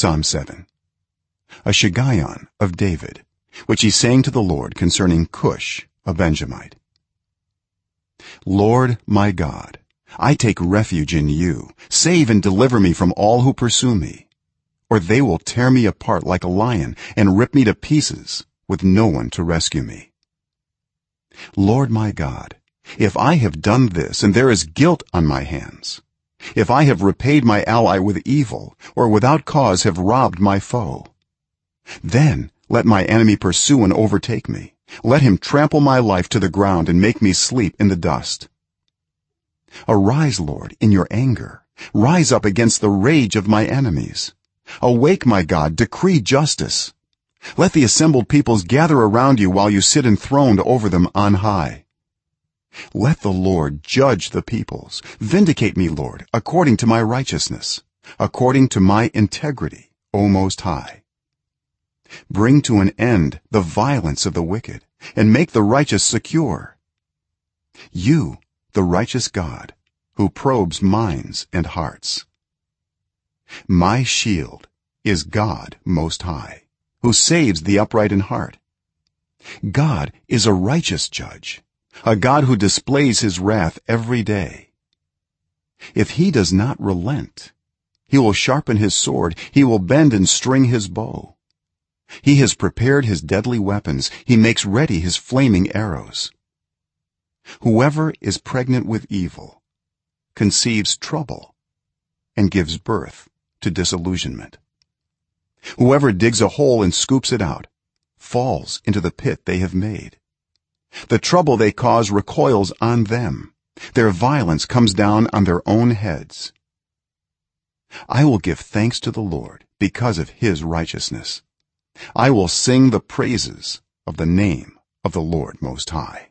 psalm 7 a shiggaion of david which he sang to the lord concerning cush a benjamite. Lord my god i take refuge in you. Save and deliver me from all who pursue me or they will tear me apart like a lion and rip me to pieces with no one to rescue me. Lord my god if i have done this and there is guilt on my hands if i have repaid my ally with evil or without cause have robbed my foe. Then let my enemy pursue and overtake me. Let him trample my life to the ground and make me sleep in the dust. Arise lord in your anger. Rise up against the rage of my enemies. Awake my god decree justice. Let the assembled peoples gather around you while you sit enthroned over them on high let the lord judge the peoples. Vindicate me lord according to my righteousness according to my integrity o most high. Bring to an end the violence of the wicked and make the righteous secure. You the righteous god who probes minds and hearts. My shield is god most high who saves the upright in heart. God is a righteous judge a god who displays his wrath every day. If he does not relent he will sharpen his sword he will bend and string his bow. He has prepared his deadly weapons he makes ready his flaming arrows. Whoever is pregnant with evil conceives trouble and gives birth to disillusionment. Whoever digs a hole and scoops it out falls into the pit they have made the trouble they cause recoils on them. Their violence comes down on their own heads. I will give thanks to the lord because of his righteousness. I will sing the praises of the name of the lord most high